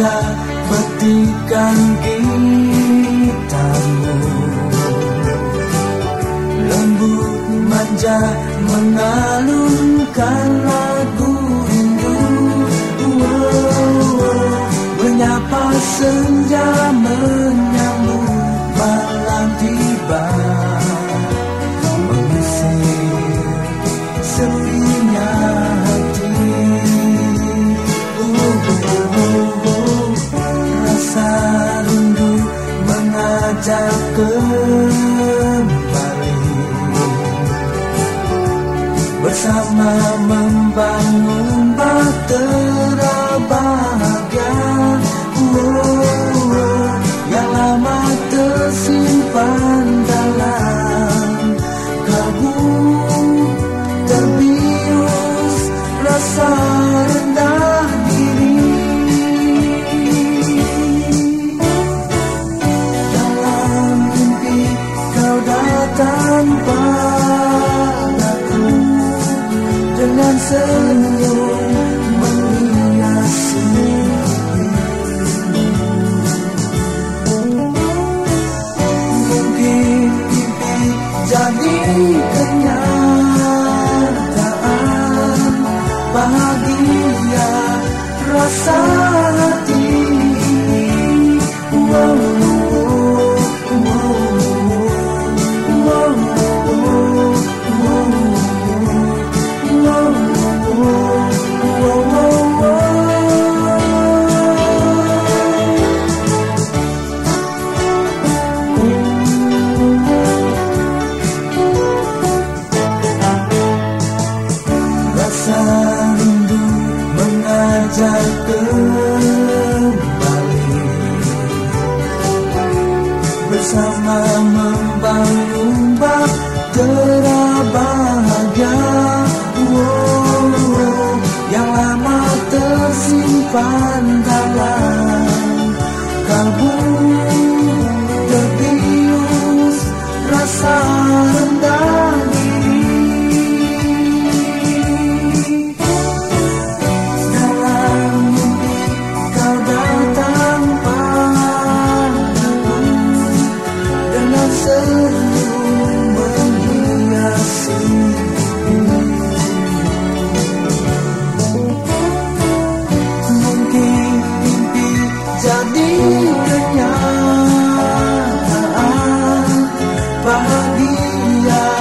Perhatikan gitamu Lembut manja mengalunkan lagu kembali. Bersama membangun bahtera senyum menghiasi Mungkin kenyataan Bahagia rasa Jatuh kembali. Bersama membangun bak bahagia wow, wow, yang lama tersimpan dalam kalbu terbius rasa Yeah.